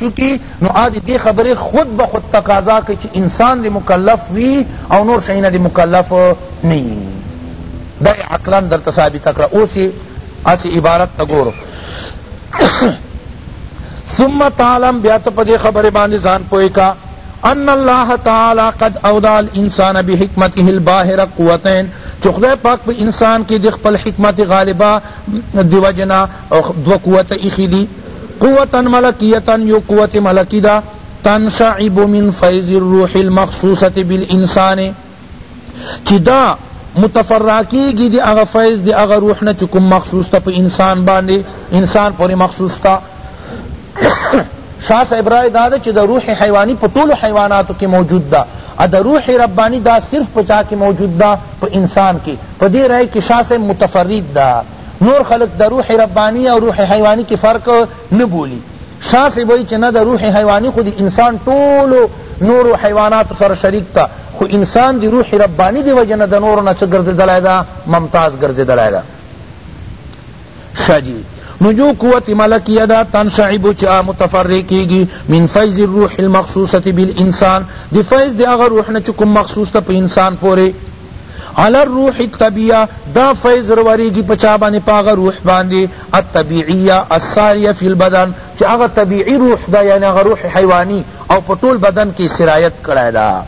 چوکی نو آ دی دی خبری خود به خود تقاضا کئی چی انسان دی مکلف وی او نور شئی نه دی مکلف نه یی دا یی عقلا در ته ثابته کړه اوس یی اسی عبارت ته ګورو ثم تعلم بیا ته په دی خبری باندې ځان پوی کا ان الله تعالی قد اودع الانسان بحکمته الباهره قوتين چخدای پاک په انسان کې د خپل حکمت غالبا دی وجنا او دوه قوته ایښي دي قوة ملکیة یو قوت ملکی ده تنسعب من فیض الروح المخصوصة بالانسان چی دا متفرع کیږي د هغه فیض د هغه روح نه چې کوم مخصوص ته په انسان باندې انسان پورې مخصوص ته شاه صاحب رائے دا ده چې د روح حیوانی په ټولو حیواناتو کې موجود ده او د روح ربانی دا صرف په چا کې موجود ده په انسان کې په دې رائے کې شاه صاحب متفرد ده نور خلق د روح ربانی او روح حیوانی کی فرق نه بولی شاه صیب وایی چه نه د روح حیوانی خو د انسان ټولو نورو حیواناتو سره شریک ده خو انسان د روح ربانی دی وجه نه د نورو نه څه ګرځیدلی ده ممتاز ګرځیدلی ده شه جی نو جو قوت ملکیه دا تنشعب چا متفرع کیگی من فیض الروح المخصوصت بالانسان دی فیض دی اغا روح نچکم مخصوص تا پا انسان پوری علی الروح الطبیعیه دا فیض روریږي په چا باندې په هغه روح باندې الطبیعیه الساریه فی البدن چې هغه طبیعی روح ده یعنی هغه روح حیوانی او په ټول بدن کې سرایت کړی ده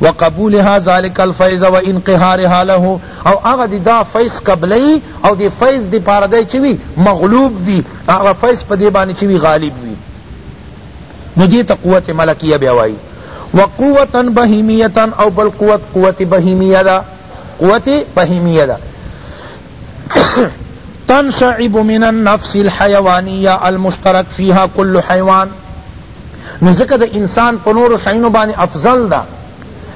وقبولها ذلك الفیض وانقهارها له او هغه دی دا فیض قبلی او دی فیض دی پاره دی چوی مغلوب وی هغه فیض په دی باندې چوی غالب وی نو دې ته قوت ملکیه بیا وایی وقوة بهیمیة او بل قوت قوت بهیمیه ده قوت بهیمیه ده تنشعب من النفس الحیوانیه المشترک فیها کل حیوان نو ځکه د انسان په نورو شیانو باندې افضل ده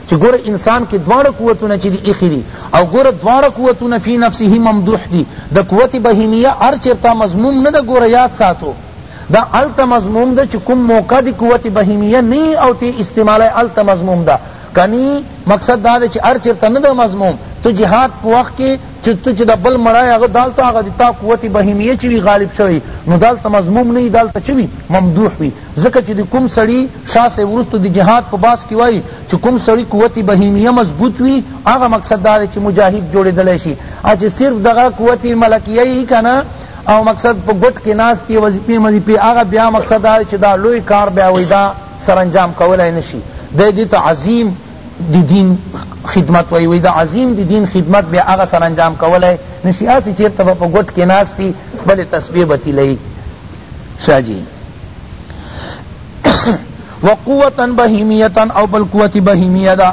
چی گور انسان کی دوار قوتونه چی دی ایخی دی او گور دوار قوتونه فی نفسه ممدوح دی دا قوت بہیمیہ ارچرتا مضموم ندا گور یاد ساتو دا هلته مضموم ده چی کوم موقع دی قوت بهیمیه نه یی او تی استعمالی هلته مضموم ده کنی مقصد دا ده چی هر چرته نه ده مضموم ته جهاد په وخت کی چی ته چی دا بل مړای هغه دالته هغه دی تا قوت بهیمیه چی وی غالب شوی نو دالته مضموم نه یی دالته چه وی ممدوح وی ځکه چی دی کوم سړی شاه صاحب وروسته دی جهاد په باس کی وایی چی کوم سړی قوت بهیمیه مضبوط وی هغه مقصد دا ده چی مجاهد جوړیدلای شی اچی صرف دغه قوت ملکیه یی کنه او مقصد په ګوټ کې ناست یې وظیفې مظیفې هغه بیا مقصد دا چې دا لوی کار بیا وایي دا سرانجام کولای نه شي دی دې ته عظیم دی دین خدمت وی وی دا عظیم دی دین خدمت بیا هغه سرانجام کولای نشي اسی چیرته په ګټ کې ناشتي خپل تسبیح بتی لئی شاجی وقوتا بهیمیتا او بل قوت بهیمیه دا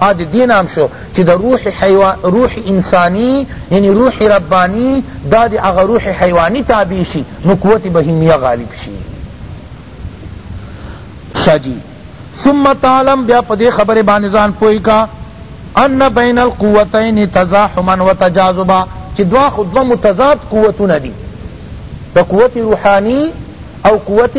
دا د دې نام شو چې د روح حیوا روح انسانی یعنی روح ربانی دا د هغه روح حیوانی تابع شي نو قوت بهیمیه غالب شي شاه جی ثم تعلم بیا په دې خبره باندې ځان پوی کا ان بین القوتین تزاحما وتجاذبا چې دوا خو دوا متضاد قوتونه دي د قوت روحانی او قوت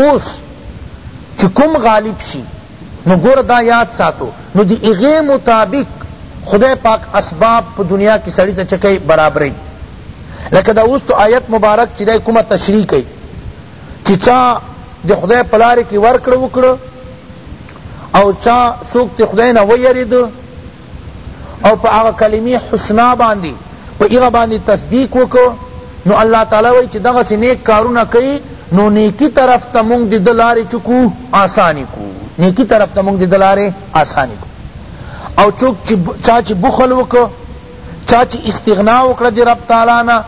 اوس چی کوم غالب شی نو ګوره دا یاد ساتو نو دی هغی مطابق خدای پاک اسباب په دنیا کی سړی ته چه کئی برابری لکه دا اوس تو آیت مبارک چی دی کومه تشریح کئی چی چا د خدای په لاره کی ورکړه وکړه او چا څوک د خدای نه ویرید او په هغه کلمه حسنا باندی په هغه باندی تصدیق وکړو نو الله تعالی وای چی دغه سی نیک کارونه کئی نو نیکی طرف ته مونږ دی دلاری چکو آسانی کو نیکی طرف ته مونږ دی دلاری آسانی کو او چوک چی چا چی بخل وکړو چا چی استغنا وکړه دی رب تعالی نه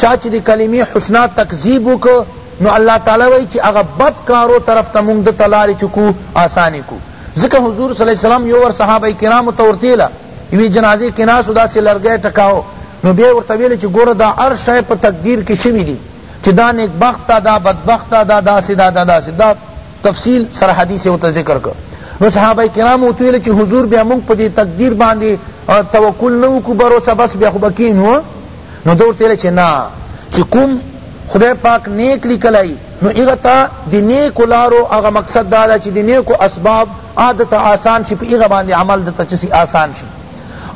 چا چی دی کلمه حسنا تکذیب وکړو نو الله تعالی وای چی هغه بد کارو طرف ته مونږ د تلاری چکو آسانی کو ځکه حضور صلی الله علیه وسلم یو ور صحابه کرامو ته ورتېله یوې جنازې کې ناست و داسې لرګی ټکاوه نو بیا یې ورته ویل چې ګوره دا هر شی په تقدیر کې شوي دي چې دا نیکبخته دا بدبخته دا داسې دا دا داسې دا تفصیل سره حدیث یې ورته ذکر کړ نو صحابه کرام ورته ویل چې حضور بیا موږ په دې تقدیر باندې توکل نه وکړو بروسه بس بیا خو به کینو نو ده ورته ویل چې نه چې کوم خدای پاک نیک لیکلی نو هغه ته د نیکو لارو هغه مقصد دا ده چی د نیکو اسباب هغه ده ته آسان شی په هغه باندی عمل ده ته چه سی آسان شی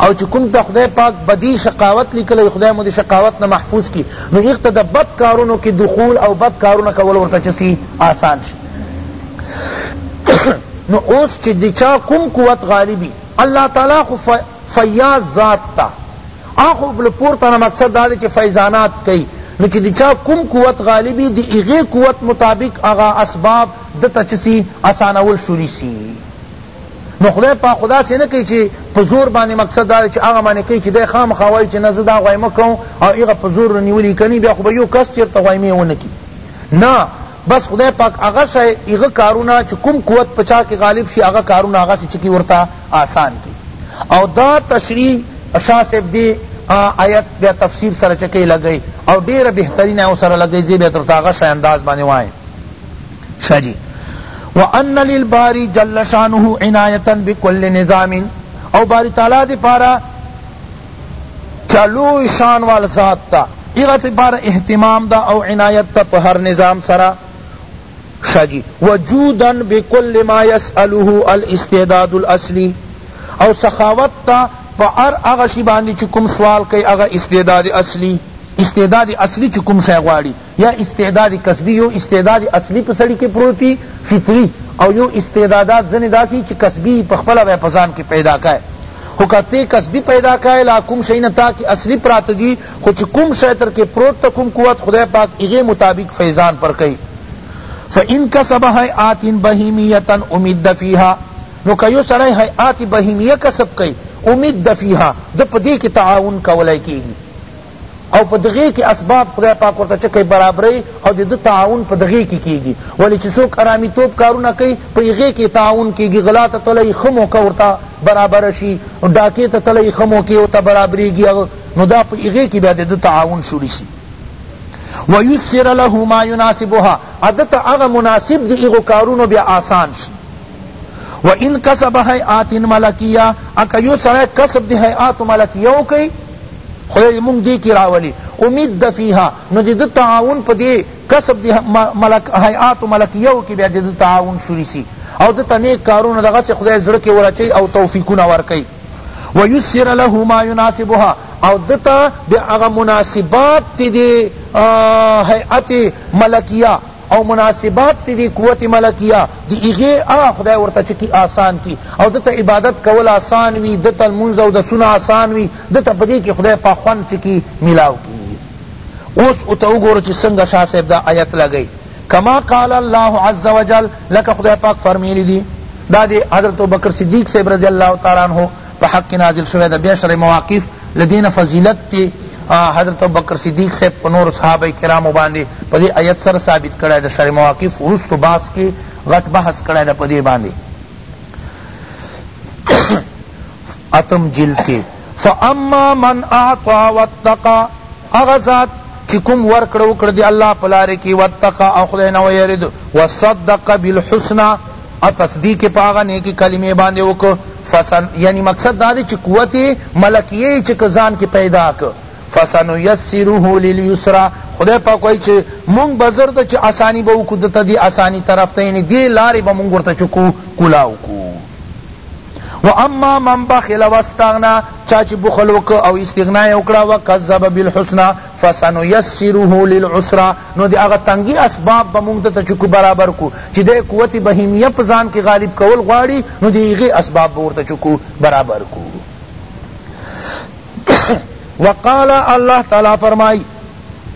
او چی کوم ته خدای پاک بدی شقاوت لیکلی خدای مو دی شقاوت نه محفوظ کی نو هغه ته ده بد کارونو کی دخول او بد کارونه کول ورته چه سی آسان شی نو اوس چی د چا کوم قوت غالبی الله تعالی خو فیاض ذات ده ها خو له پورته نه مقصد دا دی چی فیضانات کئی نو چی د چا کوم قوت غالب وی د هغی قوت مطابق هغه اسباب ده ته چه سی اسانول شروع سی نو خدای پاک خو داسی نه کئی چی په زور باندی مقصد دا دی چی هغه باندی کئی چی دی خامخا وایی چی نه زه دا غوایمه کوم او هغه په زور رانیولی کنی بیا خو به یو کس چرته غوایمه ونه کی نه بس خدای پاک هغه شی هغه کارونه چه کوم قوت په چا کی غالب شی هغه کارونه هغسی چه کی ورته آسان کی او دا تشریح شاه صاحب دی آیت بیا تفسیر سره چه کئی لګئی او ډیر بهترین ائ ورسره لګئی زه بیا درته هغه شی انداز باندی وایم شه جی وان للباری جل شانه عنایتا بکل نظام او باری تعالی دی پاره چا لوی شان وال ذات تا اغتی بار اهتمام دا او عنایت تا په هر نظام سرا شا جی وجودا بكل ما يسأله الاستعداد الاصلی او سخاوت تا په هر هغه شی باندی چی کوم سوال کئی هغه استعداد اصلی استعداد اصلی چی کوم شی غواړی یا استعداد کسبی یو استعداد اصلی په سړی کې پروت وي فطری او یو استعدادات ځنې داسي چې کسبی پخپله به په ځان کې پیدا کړی خو که ته کسبی پیدا کړی لا کوم شی نه تا کې اصلی پراته دي خو چې کوم شی تر کې پروت ته کوم قوت خدای پاک هغې مطابق فیضان پر کوي فإن کسب هیئات بهیمیتا امید فیها نو که یو سړی هیئات بهیمیه کسب کوي امید فیها د په دې کې تعاون کولای کېږي او په دغی کی اسباب خدای پاک ورته چه کئی برابری او د ده تعاون په دغی کی کیږی ولی چه څوک ارامی توب کارونه کئی په هغی کی تعاون کیږی غلا ته تللی ښه موقع ورته برابره شی ډاکی ته تللی ښه موقع ورته برابریږی نو دا په هغی کی بیا د ده تعاون شروع شی ویسر له ما یناسبها او ده ته هغه مناسب دی هغو کارونو بیا آسان شی و ان کسب هیئات ملکیه اکه یو سړی کسب د هیئات ملکیه وکړي خدای موږ دې کې راولي امید فیها نو د ده تعاون په دې کسب د ملک هیئات ملکیه کې بیا د ده تعاون شروع سي او ده ته نیک کارونه دغه چې خدای زړه کې ورچي او توفیقونه ورکوي ویسر له ما یناسبها او دتا بیا هغه مناسبات تی دی هیئت ملکیه او مناسبات ته دی قوت ملکیه دی هغه آ خدای ورته چه کی آسان کی او ده ته عبادت کول آسان وی ده ته لمونځ او دسونه آسان وی ده ته په دی کی خدای پاک خوند چه کی ملاؤ کیږی اوس او ته وګوره چه څنګه شاه صاحب دا آیت لګی کما قال الله عزوجل لکه خدای پاک فرمیلی دی دا دی حضرت ابوبکر صدیق صاحب رضی الله تعالی عنه په حق کی نازل شوی ده بیا شرح مواقف له دی نه فضیلت چی حضرت ابوبکر صدیق صاحب په نورو صحابه کرامو باندی په دی آیت سره ثابت کړی ده شرح مواقف وروسته بحث کی غټ بحث کړی ده په دی باندی اتم جلد کی فاما من اعطا واتقا اغا ذات چی کم ورکڑ وکڑ دی اللہ پلارے کی واتقا اخدین ویرد وصدق بالحسنہ او تصدیق یې په هغه نیکې کلمې باندې وکړ فسن یعنی مقصد دا دی چې قوت ملکیه یې چې که ځان کې پیدا کړ فسنیسره للیسرا خدای پاک وایي چې مونږ به زر ده چې اسانی به وکړو ده ته دې اسانی طرف ته یعنی دې لارې به مونږ ورته چکو کلاو کو و اما من بخل واستغنا چا چې بخل وکړ او استغنا یې وکړه وکذب بالحسنی فسنیسره للعسری نو د هغه تنګی اسباب به مونږ درته چکو برابر کو چی دی قوت بهیمیه په ځان کی غالب کول غواړی نو د هغی اسباب به ورته چکو برابر کو وقال الله تعالی فرمائی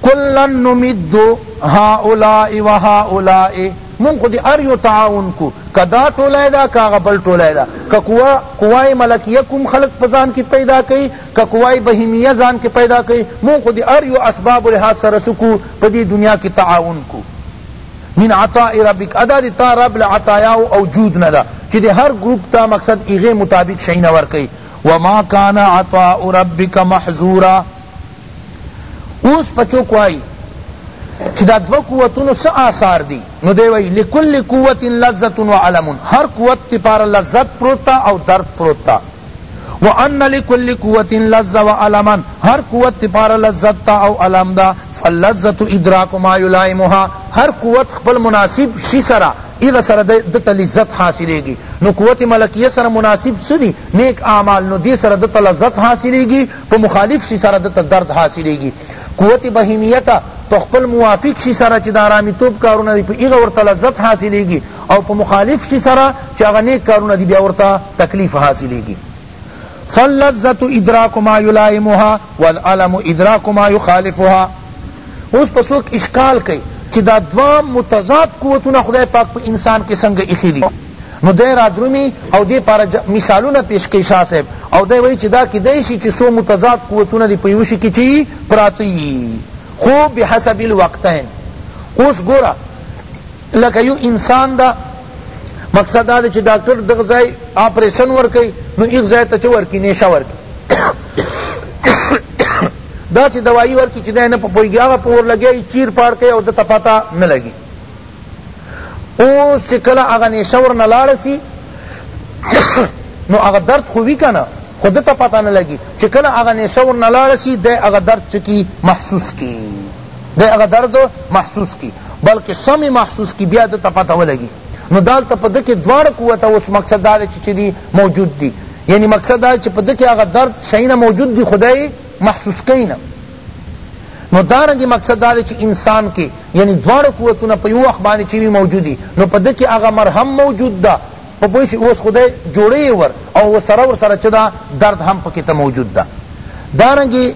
کلا نمد هؤلاء وهؤلاء مونږ خو دی ار یو تعاون کو کدا ټوله دا کاغه بل ټوله دا کوا کوای ملکیه کوم خلق پزان کی پیدا کئ که قوای بهیمیه ځان کی پیدا کړی مونږ خو د هر یو اسبابو لحاظ سره څه کو په دی دنیا کی تعاون کو من عطاء ربک ادا دی تا رب له عطایاو او جود نه ده چی دی هر ګروپ ته مقصد هغی مطابق شیونه ورکوی وما کان عطاء ربک محظورا اوس په چوک وایی چی دا دوه قوتونو څه آثار دی نو دی وایی لکل قوت لذت و علم هر قوت تی پار لذت پروت تا او درد پروت تا وان لکل قوت لذة والما هر قوت دپاره لذت ده او الم ده فاللذة ادراک ما یلایمها هر قوت خپل مناسب شی سره هغه سره ده ته لذت حاصلیږی نو قوت ملکیه سره مناسب څه دی نیک اعمال نو دی سره ده ته لذت حاصلیږی په مخالف شی سره ده ته درد حاصلیږی قوت بهیمیه ته په خپل موافق شی سره چی د آرامیتوب کارونه دی په هغه ورته لذت حاصلیږی او په مخالف شي سره چې هغه نیک کارونه دي بیا ورته تکلیف حاصلیږي فاللذت ادراک ما یلائمها والالم ادراک ما یخالفها اوس په څوک اشکال کوي چې دا دوه متضاد قوتونه خدای پاک په انسان کې څنګه ایښي دي نو دی را درومي او دې پاره مثالونه پیش کوي شاه صاحب او دی وایي چې دا کیدای شي چې څو متضاد قوتونه دې په یوه شي کې چې پراته خو بحسب الوقتین اوس ګوره لکه یو انسان ده مقصد دا چې ډاکټر دغه ځای آپریشن ورکي نو ایغ ځای ته چې ورکي نشه ورکي دا چې دوايي ورکي چې دا نه په پويږي هغه پور لګي چیر پاړ کوي او د تپاتا نه لګي اوس چې کله هغه نشه ورنه لاړ سي نو هغه درد خو وی کنه خود ته پتا نه لګي چې کله هغه نشه ورنه لاړ سي د هغه درد چکی محسوس کی دی هغه درد محسوس کی بلکه سم محسوس کی بیا دته پته ولګی نو دالته په دکی دواړه قوت اوس مقصد دا دی چې دی موجود دی یعنی مقصد دا چې په دکی هغه درد شینه موجود دی خدای محسوس کینا نو دارنګ مقصد دا دی چې انسان کې یعنی دواړه قوتونه په یو وخت باندې چې موجودی نو په دکی هغه مرهم موجود ده په پوه شی اوس خو دی جوړی یی ور او سره ور سره چه دا درد هم پکی ته موجود ده دارنګه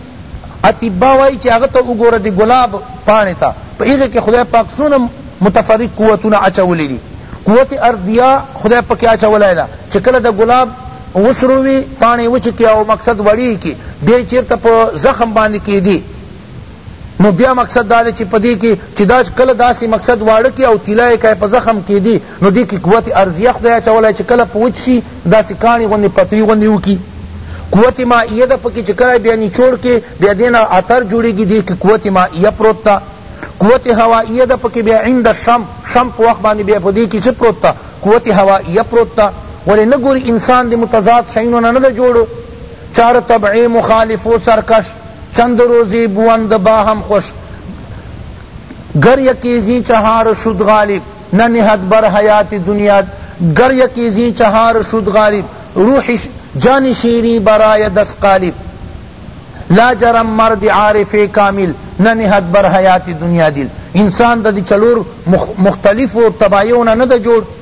اطبا وایی چه هغه ته وګوره دی ګلاب پاڼی ته په هغه کی خدای پاک څونه متفرق قوتونه اچولی دی قوت ارضیه خدای پکی اچولی ده چه کله د ګلاب وسروی پاڼی وچکی او مقصد وړی کی دی چیرته په زخم باندې کیدی نو بیا مقصد دا دی چی په دی کی چی دا کله داسی مقصد واړه کی او طلا یې کای په زخم کی دی نو دی کی قوت ارضیه خدای اچولای چی کله په وچ شی داسی کاڼی غوندی پتری غوندی وکی قوت مائیه ده پکی چی کله بیا نچوړ کی بیا دینا عطر جوړیږي دی کی قوت مائیه پروت ده قوت هوائیه ده پکی بیا عند شم شم په وخت باندې بیا په دی کی چی پروت ده قوت هوائیه پروت ده ولی نګوری انسان دی متضاد شینو نه نه جوړو چار طبعی مخالف و سرکش چند روزی بوند باہم خوش گر یکی زین چہار شد غالب نہ نہد بر حیات دنیا گر یکی زین چہار شد غالب روح جان شیریں برایہ دست قالب لاجرم مرد عارف کامل نہ نہد بر حیات دنیا دل انسان دا دی چلور مختلف طبایعو نا نہ دا جوڑ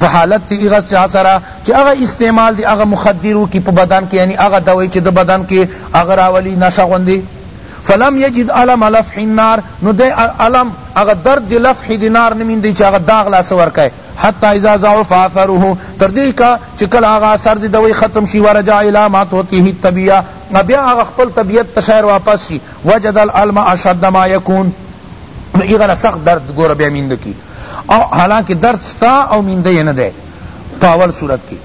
په حالت د هغه چا سره چې هغه استعمال د هغه مخدر وکړي په بدن کې یعنی هغه دوي چې د بدن کې هغه راولي نشه غوندې فلم یجد الم لفح النار نو دی الم هغه درد د لفح د نار نه میندی چې هغه داغ لاس ورکای حتی اذا ضعف اثره تر دې کا چې کله هغه اثر د دوی ختم شي ورجع الی ما توتیه الطبیعه بیا هغه خپل طبیعت ته شاعر واپس شي وجد الالم اشد ما یکون نو ایغه له سخت درد ګوره بیا مینده کی او حالانکه درد ستا او مینده یې نه دی په اول صورت کې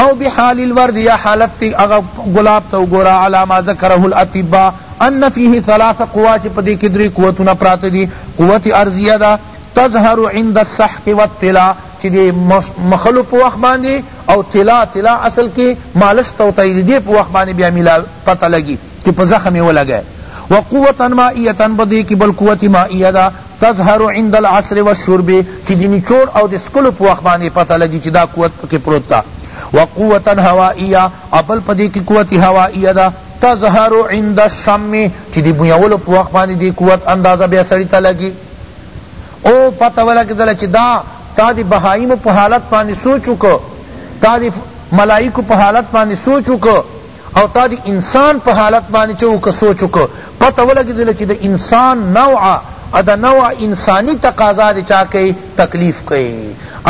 او بحال الورد یا حالت اغا گلاب تو گورا علا ما ذکره الاطباء ان فيه ثلاث قوا چه پدی کدری قوتنا پرات دی قوت ارضیه دا تظهر عند السحق والطلا چی دی مخلو پو وقت باندی او طلا طلا اصل کی مالش توتای دی پو وقت باندی بیا ملا پتہ لگی چی په زخم یې ولګی وقوة مائیة په دې کی بل قوت مائیه ده تظهر عند العصر والشرب چی د نچوړ او د څکلو په وخت باندې پته لګی چی دا قوت پکې پروت ده وقوة هوائیة او بل په دې کی قوت هوائیه ده تظهر عند الشم چی د بویولو په وخت باندې دې قوت اندازه بیا سړی ته لګی او پته ولګیدله چی دا تا د بهایمو په حالت باندې سوچ وکړو تا د ملائکو په حالت باندې سوچ وکړو او تا دی انسان په حالت باندې چه وکړ سوچ وکړ پته ولګیدله چه د انسان نوع ا د نوع انسانی تقاضا دی چا کئی تکلیف کئی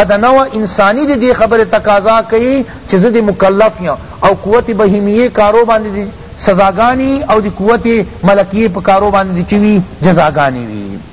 ا د نوع انسانی دی دی خبر تقاضا کئی چه زه دی مکلف یم او قوت بهیمیه کارو باندې دی سزاګانی او دی قوت ملکیه په کارو باندې دی چه وی جزاګانی وی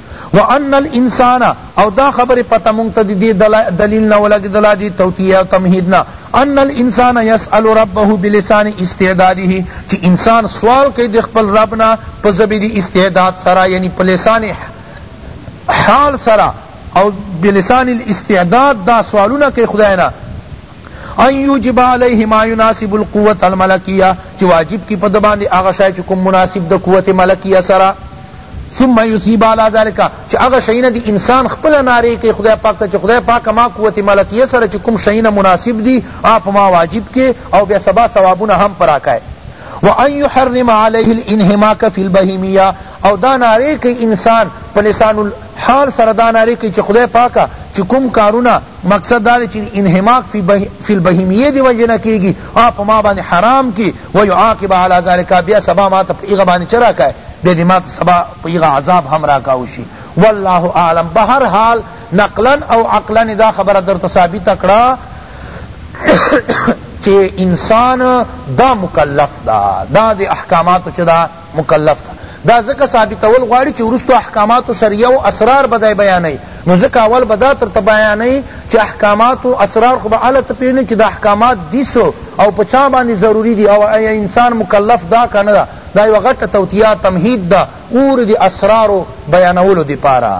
وان الانسان او دا خبر پته مونږ ته ددې دلیل نه ولګیدله دې توطیې او تمهید نه ان الانسان یسأل ربه بلسان استعداده چی انسان سوال کئی دی خپل رب نه په ژبی دی استعداد سره یعنی په لسان حال سره او بلسان الاستعداد دا سوالونه کئی خدای نه ان یوجب علیه ما یناسب القوة الملکیة چی واجب کی په ده باندی هغه شی چی کوم مناسب ده قوت ملکیه سره ثم یثیب علی ذلک چی هغه شیونه دی انسان خپله ناری کړي خدای پاک ته چی خدای پاکه ما قوت ملکیه سره چی کوم شیونه مناسب دی هغه په ما واجب کړي او بیا سبا ثوابونه هم په راکه وان یحرم علیه الانهماک فی البهیمیة او دا ناری کړي انسان په لسان حال سره دا نعرې کوي چي خدای پاکه چي کوم کارونه مقصد دا دی چي د انحماق فی البهیمیه د وجې نه کیږي هغه په ما باندې حرام کړي ویعاقب علی ذلک بیا سبا ماته په هغه باندې څه راکوي بیا دې ماته سبا په هغه عذاب هم راکاو شي والله اعلم بهر حال نقلا او عقلا دا خبره درته ثابته کړه چه انسان دا مکلف دا دا دی احکامات چه دا مکلف ده دا ځکه ثابتول غواړي چی وروسته احکامات شرعیه او اسرار به دی بیانوي نو ځکه اول به دا درته بیانوي چی احکامات او اسرار خو به هله ته پیژنې چی دا احکامات دي څه او په چا باندې ضروري دي او ایا انسان مکلف ده که نه ده دا یوه غټه توطیه تمهید ده اور د اسرارو بیانولو دپاره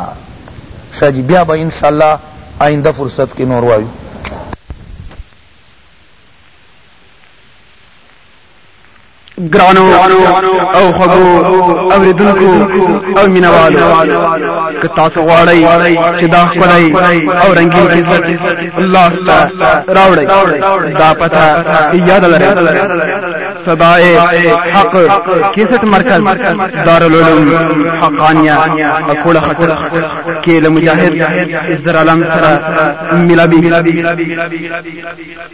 ښه جی بیا به انشاءالله آینده فرصت کې نور وایو ګرانو او خبو اوریدونکو او مینوالو که تاسو غواړئ چې دا خپلای او رنگین عزت الله تعالی راوړئ دا پته یاد لرئ صدائے حق کیسٹ مرکز دارالعلوم حقانیہ اکوڑا خطر کیل مجاہد ازدر علم سرا ملا بی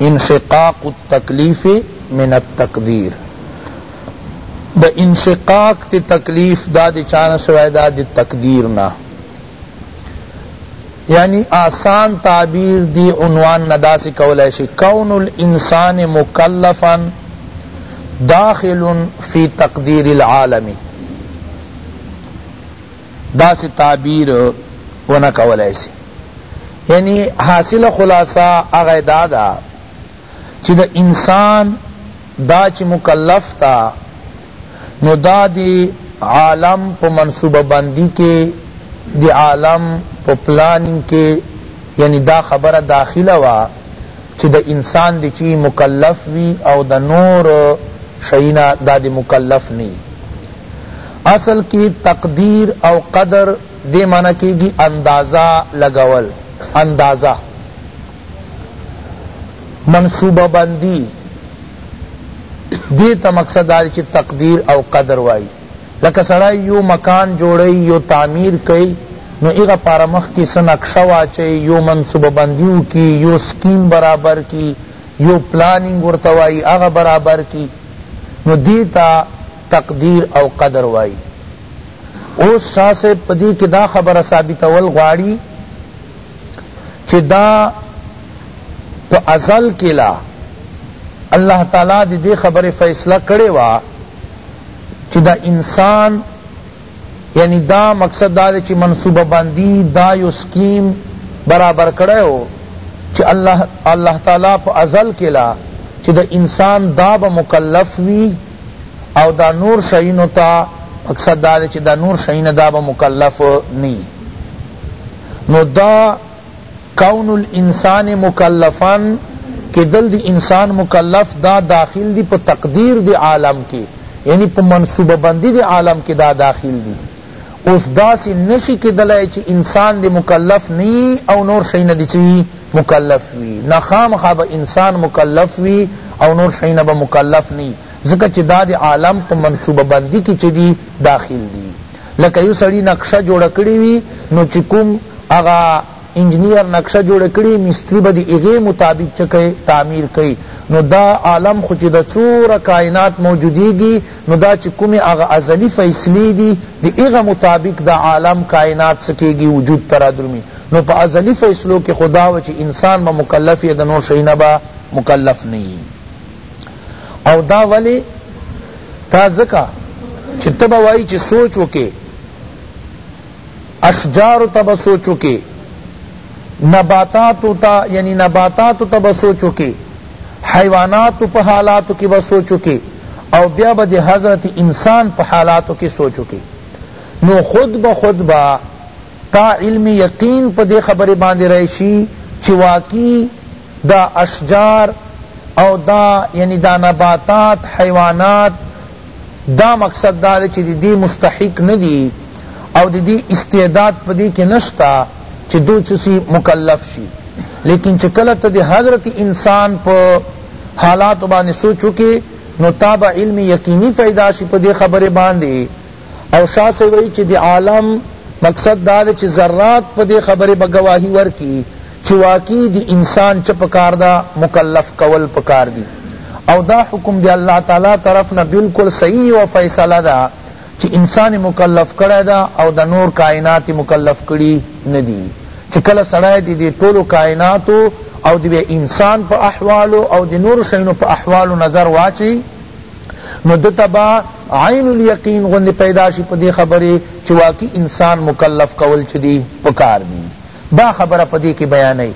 انشقاق التکلیف من التقدیر د انشقاق تی تکلیف دا دی چانه شوی دا دی تقدیر نه یعنی آسان تعبیر دی عنوان نداسی کولای شی کون الانسان مکلفا داخل فی تقدیر العالمی داسې تعبیر ونه کولای شي یعنی حاصل خلاصه هغه دا ده چې د انسان دا چې مکلف تا نو دا دی عالم په منصوبه بندی کې دی عالم په پلانینګ کې یعنی دا خبره داخله وا چې د انسان دی چی مکلف وی او د نور شینا دا دی مکلف نی اصل کی تقدیر او قدر دی معنی کیږی اندازه لګول اندازه منصوبه بندی دی ته مقصد داری چی تقدیر او قدر وایی لکه سړی یو مکان جوړی یو تعمیر کئی نو ایغا پارا مخ کی سا نقشہ واچی یو منصوبہ بندیو کی یو سکیم برابر کی یو پلاننگ ورتوائی اغا برابر کی نو دیتا تقدیر او قدر وایی اوس شاه صاحب په دی کی دا خبره ثابتول غواړی چی دا په ازل کی لا الله تعالی دی دی خبره فیصله کړی وا چی دا انسان یعنی دا مقصد دا چی منصوبه بندی دا یو سکیم برابر کړی و چی الله الله تعالی په ازل کی لا چی دا انسان دا به مکلف وی او دا نور شیونو ته مقصد دا دی چی دا نور شیونه دا به مکلف نی نو دا کون الانسان مکلفا کیدل دی انسان مکلف دا داخل دی په تقدیر دی عالم کی یعنی په منصوبه بندی دی عالم کی دا داخل دی اوس داسی نشی کیدلای چی انسان دی مکلف نه یی او نور شیونه دی چی وی مکلف وی نه خامخا به انسان مکلف وی او نور شیونه به مکلف نه یی ځکه چی دا دی عالم په منصوبه بندی کی چی دی داخل دی لکه یو سړی نقشه جوړه کړی وی نو چی کوم هغه انجنیر نقشه جوړه کړی مستری به دی هغی مطابق چه کئ تعمیر کئ نو دا عالم خو چی دا څوره کاینات موجودیږی نو دا چی کومی هغه ازلی فیصلی دی د هغه مطابق دا عالم کاینات څه کیږی وجود ته رادرومی نو په ازلی فیصلو کی خو دا وه چی انسان به مکلف یی د نور شی نه به مکلف نه یی او دا ولی دا ځکه چی ته به وایی چی سوچ وکی اشجارو ته به سوچ وکړي نباتاتو ته یعنی نباتاتو ته به سوچ وکړي حیواناتو په حالاتو کی به سوچ وکړي او بیا به د حضرت انسان په حالاتو کی سوچ وکړي نو خود به خود به تا علم یقین په دې خبرې باندې راشي چې واقعي دا اشجار او دا یعنی دا نباتات حیوانات دا مقصد دا دی چی دی دی مستحق ندی او دی دی استعداد په دی کی نشته چی دو څه سی مکلف شی لیکن چی کله ته دی حضرت انسان په حالاتو باندې سوچ وکړې نو تا به علم یقینی پیدا شی په دی خبرې باندې او شاه صیب وایی چی دی عالم مقصد دا دی چی ذرات په دی خبری به ګواهی ورکی چی واقعی دی انسان چه پکار ده مکلف کول پکار دی او دا حکم دی الله تعالی طرف نه بلکل صحیح یوه فیصله ده چی انسان مکلف کړی ده او د نور کاینات مکلف کړی ندی چی کله سړی دی دی ټولو کایناتو او دی وی انسان په احوالو او دی نورو شیونو په احوالو نظر واچی نو ده ته به عین الیقین غوندې پیدا شي په دې خبرې چې واقعي انسان مکلف کول چې دي پکار دي دا خبره په دې کې بیانوي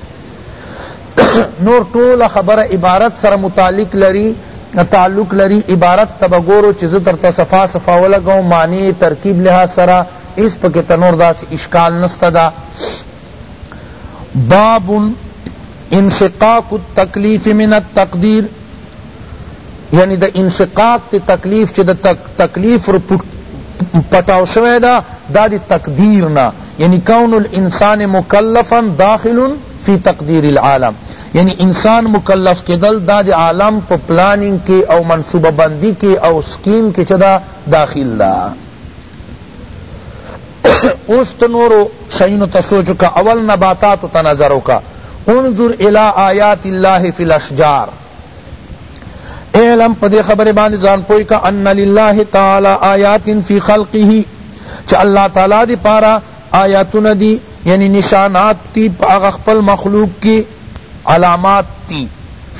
نور ټوله خبره عبارت سره متعلق لري تعلق لري عبارت ته به ګورو چې زه درته صفا صفا ولګوم معنی ترکیب لحاظ سره هېڅ پکې ته نور داسې اشکال نسته ده باب انشقاق التکلیف من التقدیر یعنی د انشقاق تی تکلیف چی د تکلیف ور پټاو شوی دا دا دی تقدیر نا یعنی کون الانسان مکلفا داخل فی تقدیر العالم یعنی انسان مکلف کدل دا دی عالم پا پلاننگ کی او منصوبہ بندی کی او سکیم کی چدا داخل دا اوس ته نورو شیونو ته سوچ وکړه اول نباتاتو ته نظر وکړه انظر الی آیات الله فی الاشجار اعلم پدې خبره باندې ځان پوی کا ان لله تعالی آیات فی خلقه چې الله تعالی دی پارا آیاتونه دی یعنی نشانات تی په خپل مخلوق کې علامات تی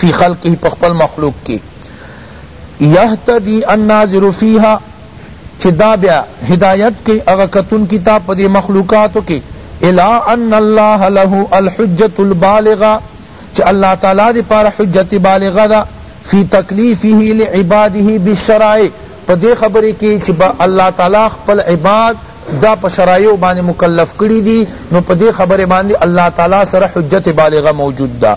فی خلقه په خپل مخلوق کې یهتدی الناظر فیها چی دا بیا هدایت کئ هغه کتونکی ته په دی مخلوقاتو کی الی ان الله له الحجة البالغة چی الله تعالی دی پاره حجت بالغه ده فی تکلیفه لعباده بالشرائع په دی خبری کی چی به الله تعالی خپل عباد دا په شرائع باندی مکلف کړی دی نو په دی خبری باندی الله تعالی سره حجت بالغه موجود ده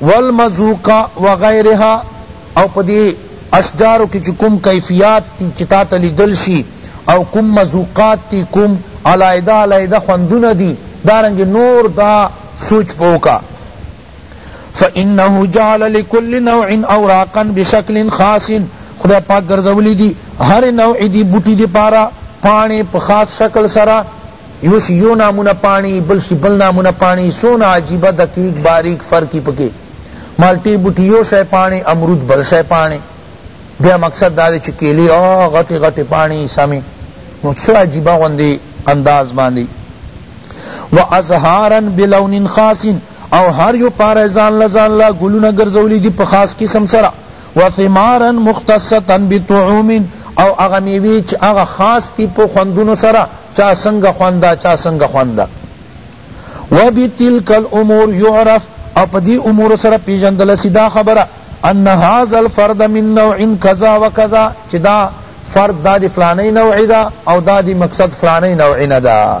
والمزوق وغیرها او په دې اشجارو کې چې کوم کیفیات دي چې تاته لیدل شي او کوم مزوقات دي کوم علیحده علیحده خوندونه دي دارنګه نور دا سوچ په وکړه فانه جعل لكل نوع اوراقا بشکل خاص خدای پاک ګرځولی دی هر نوع دی بوټی دی پارا پاڼې په خاص شکل سره یو شی یو نامونه پاڼی بل شی بل نامونه پاڼی څونه عجیبه دقیق باریک فرقی پکی مالټی بوټی یو شی پاڼی امرود بل شی پاڼی بیا مقصد دا دی چی کیلی غټی غټی پاڼی سمی نو څه عجیبه غوندی انداز باندی و ازهارا بلون خاص او هر یو پاره ځان له ځان له ګلونه ګرځولی دی په خاص قسم سره وثمارا مختصة بطعوم او هغه میوې چې هغه خاص دي په خوندونو سره چا څنګه خوند ده چا څنګه خوند ده وبتلک الامور یعرف او په دې امور سره پیژندل شي دا خبره ان هذا الفرد من نوع کذا وکذا چې دا فرد دا دی فلانی نوع دا او دا دی مقصد فلانی نوع نه ده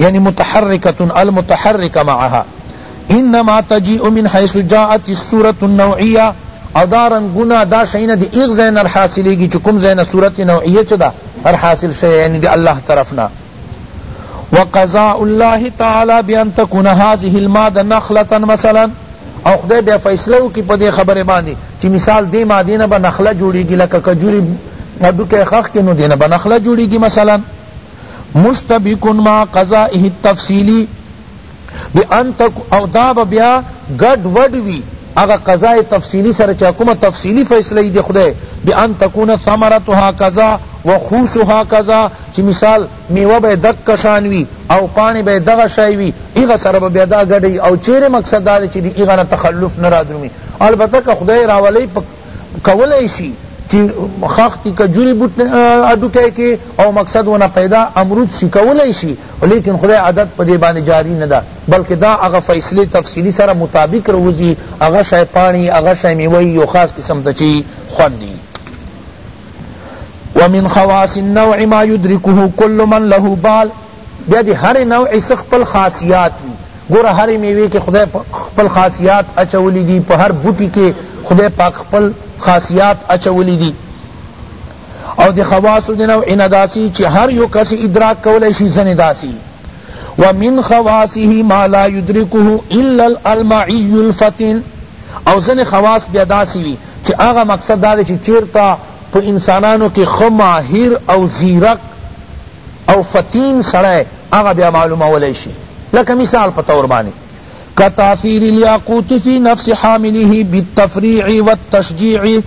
یعنی متحرکة المتحرک معها انما تجیء من حیث جاءت الصورة النوعیہ او دا رنگونه دا شیونه دی ایغ ځای نه حاصلیږي چې کوم ځای نه صورت نوعیه چې دا هر حاصل شی یعنی دی الله طرف نه وقضاء الله تعالی بان تكون هذه الماده نخله مثلا او خدای بیا فیصله وکړي په دې خبره باندې چې مثال دې ماده نه به نخله جوړیږي لکه کجوري هډوکی خخ کې نو دې نه به نخله جوړیږي مثلا مشتبکن مع قضائه التفصیلی بی ان تک او دا به بیا گډ وډ وی هغه قضاء تفصیلی سره چا کومه تفصیلی فیصله یی دی خدای بی ان تکون ثمرتها کذا وخوصها کذا چی مثال میوه به دک شان وی او پانی به دغه شای وی هغه سره به بیا دا گډی او چیرې مقصد دا چی دی هغه نه تخلف نه رادرومی البته که خدای راولی کولای شی چی خخ کی کجوری بوټ هډوکی کی او مقصد ونه پیدا امرود شی کولای شی لیکن خدای عادت پدی باندی جاری نده بلکه دا هغه فیصلی تفصیلی سره مطابق روزی هغه شی پاڼی هغه شی میوه یو خاص قسم ته چی خوند یی ومن خواص النوع ما یدرکه کل من له بال بیا د هرې نوعې څه خپل خاصیات وي ګوره هرې میوې کې خدای خپل خاصیات اچولي دي په هر بوټي کې خدای پاک خپل خاصیات اچولي دي او د خواصو د نوع نه داسي چې هر یو کس ادراک کولی شي ځنې داسي ومن خواصه ما لا يدركه الا الالمعي الفتن او ځنې خواص بیا داسې وي چې هغه مقصد دا دی چې چیرته په انسانانو کې ښه ماهر او زیرک او فطین سړی هغه بیا معلومولای شي لکه مثال په طور باندې کتاثیر الیاقوت فی نفس حامله بالتفریع والتشجیع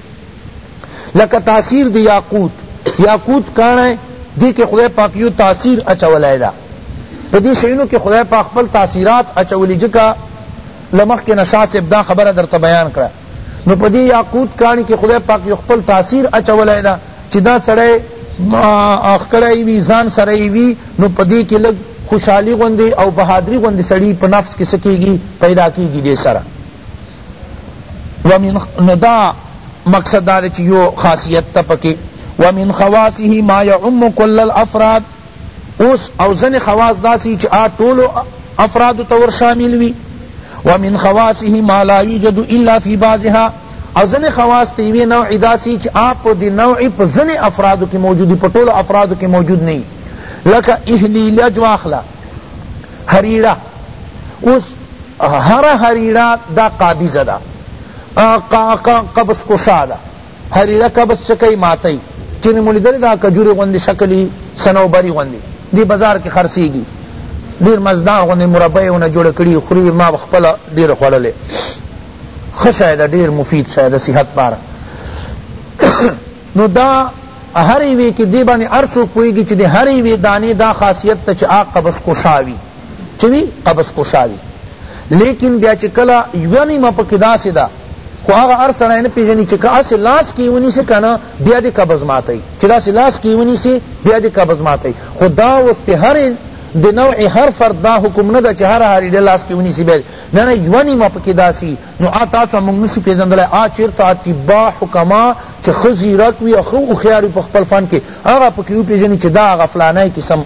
لکه تاثیر دی یاقوت یاقوت کانه دی که خدای پاک یو تاثیر اچولای دا په دې شینو کې خدای پاک خپل تاثیرات اچولې ځکه لمخ کې نشاسب دا خبره درته بیان کړه نو په دې یاقوت کاڼي کې خدای پاک یو خپل تاثیر اچولی ده چې دا سړی ښکلی وي ځان سره یې وي نو په دې کې لږ خوشحالي غوندې او بهادري غوندې سړي په نفس کې څه کېږي پیدا کېږي دې سره ومن نو دا مقصد دا دی چې یو خاصیت ته پکې ومن خواصه ما یعم کل الافراد اوس او ځنی خواص داسی چی آ ټولو افرادو ته ورشامل وی ومن خواصه ما لا یوجد الا فی بعضها او ځنی خواص ته یوی نوع داسی چی آ په دی نوع په ځنی افرادو کی موجود دی په ټولو افرادو کی موجود نه لکه اهلی لج واخله هریړه اوس هر هریړه دا قابضه ده قبض کشا ده هریره قبض چه کئ ماتئ چینی مو لیدلی دا کجوری غوندی شکلی صنوبری غوندی دی بازار کی خرڅیږی ډیر مزدار غوندی مربع یې ورنه جوړه کړی خوری ما خپله ډیر خوړلی ښه شی ده ډیر مفید شی ده صحت پاره نو دا هر یوی کی دی باندې هر څوک پوهیږی چی دی هر یوی دانی دا خاصیت ده چی آ قبض کشا وی چه وی قبض کشا وی لیکن بیا چه کلا یوه نیمه پکی داسی دا خو هغه هر سړی نه پیژنی چه که هسی لاس کی ونیسی کنه بیا دی قبض ماتی چه داسی لاس کی ونیسی بیا دی قبض ماتی خو دا اوس پی هر دی نوع هر فرد دا حکم نه ده چه هر هری دی لاس کی ونیسی بیا نه نه یوه نیمه پکی داسی نو آ تاسو مونږ نسی پیژندلی آ چیرته اطبا حکما چه ښه زیرک وی او ښه هوښیار وی په خپل فن کی هغه پکی وپیژنی چه دا هغه فلانی قسم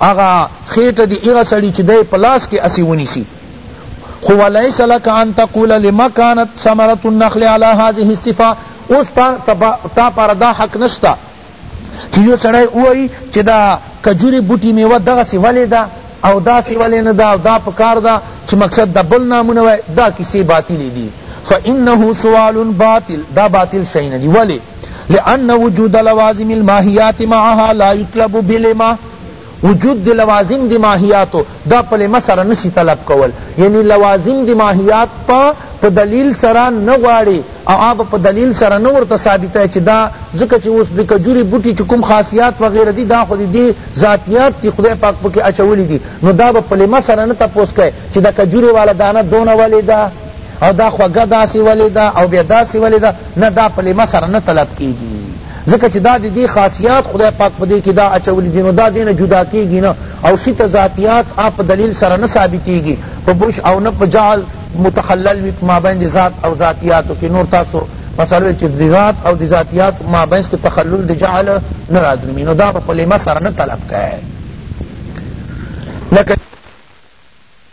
هغه خیټه دی هغه سړی چی دی په لاس کی اسی ونیسی خو ولیس لک ان تقول لما كانت ثمرة النخل على هذه الصفه اوس تا پر دا حق نشتا چی یو سړی وای چی دا کجوری بوټی میوه دغه سی ولی دا او دا سی ولی نه دا او دا پکار دا چی مقصد دا بل نامونه وای دا کسی باطل دی فانه سوال باطل دا باطل شین دی ولی لان وجود لوازم الماهیات معها لا یطلب بلما وجود دی لوازم دی ماهیاتو دا په لما سره نسی طلب کول یعنی لوازم دی ماهیات په په دلیل سره نه غواړي او آب په دلیل سره نه ورته ثابته چې دا ځکه چې اوس د کجوري بوټي چې کوم خاصیات وغیره دي دا خو دي ذاتیات دي خدای پاک پکې اچولي دي نو دا به په لما سره نه تپوس کوي چې دا کجوري والا دانه دونه ولې ده او دا خوږه داسې ولې ده او بیا داسې ولې ده نه دا په لېمه سره نه طلب کېږي ځکه چې دا د دې خاصیات خدای پاک په دې کې دا اچولي دي نو دا دې نه جدا کېږي نه او شي ته ذاتیات آ په دلیل سره نه ثابتېږي په بش او نه په جعل متخلل وي په مابین د ذات او ذاتیاتو کې نور تاسو مسئله ویل چې د ذات او د ذاتیات مابینس کې تخلل د جعل نه رادرومي نو دا به په لېمه سره نه طلب کوي لکه